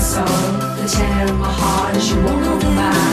soul. The tear in my heart as you won't come back.